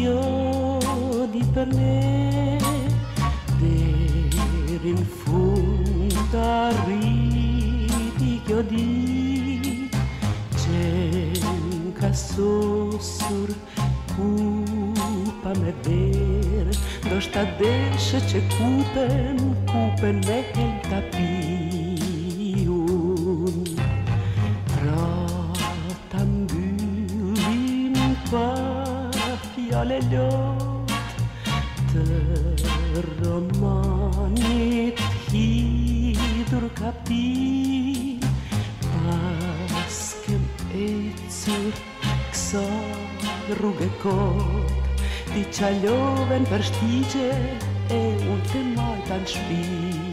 Kjo di për ne Derin funta rriti kjo di Gjen ka sosur Kupa me der Do shta deshe qe puten Kupen me hejt api unë Pra të fjale lot Të romanit hidur kapin Pas kem e cur kësa rrugë kot Ti qaloven për shtigje e unë të majtan shpin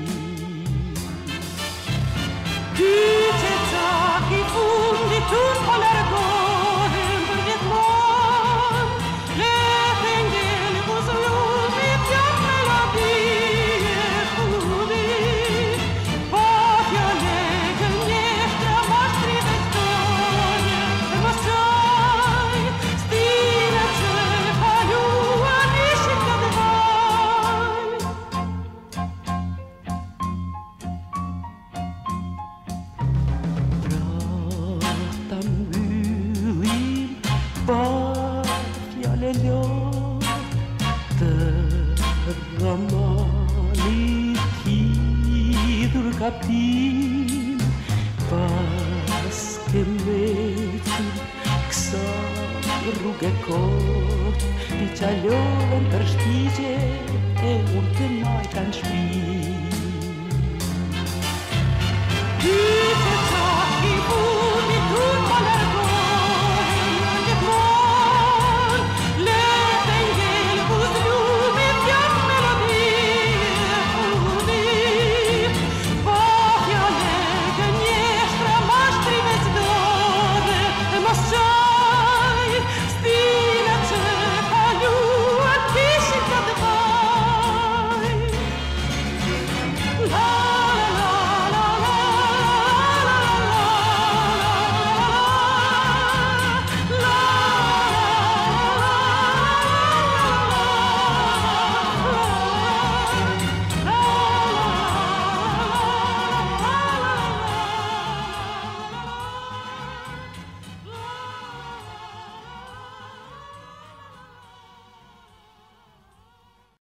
dhe mali t'hidhur kapim. Pas ke me që kësat rrug e kotë, për që për shpijqe, e urtë të najtë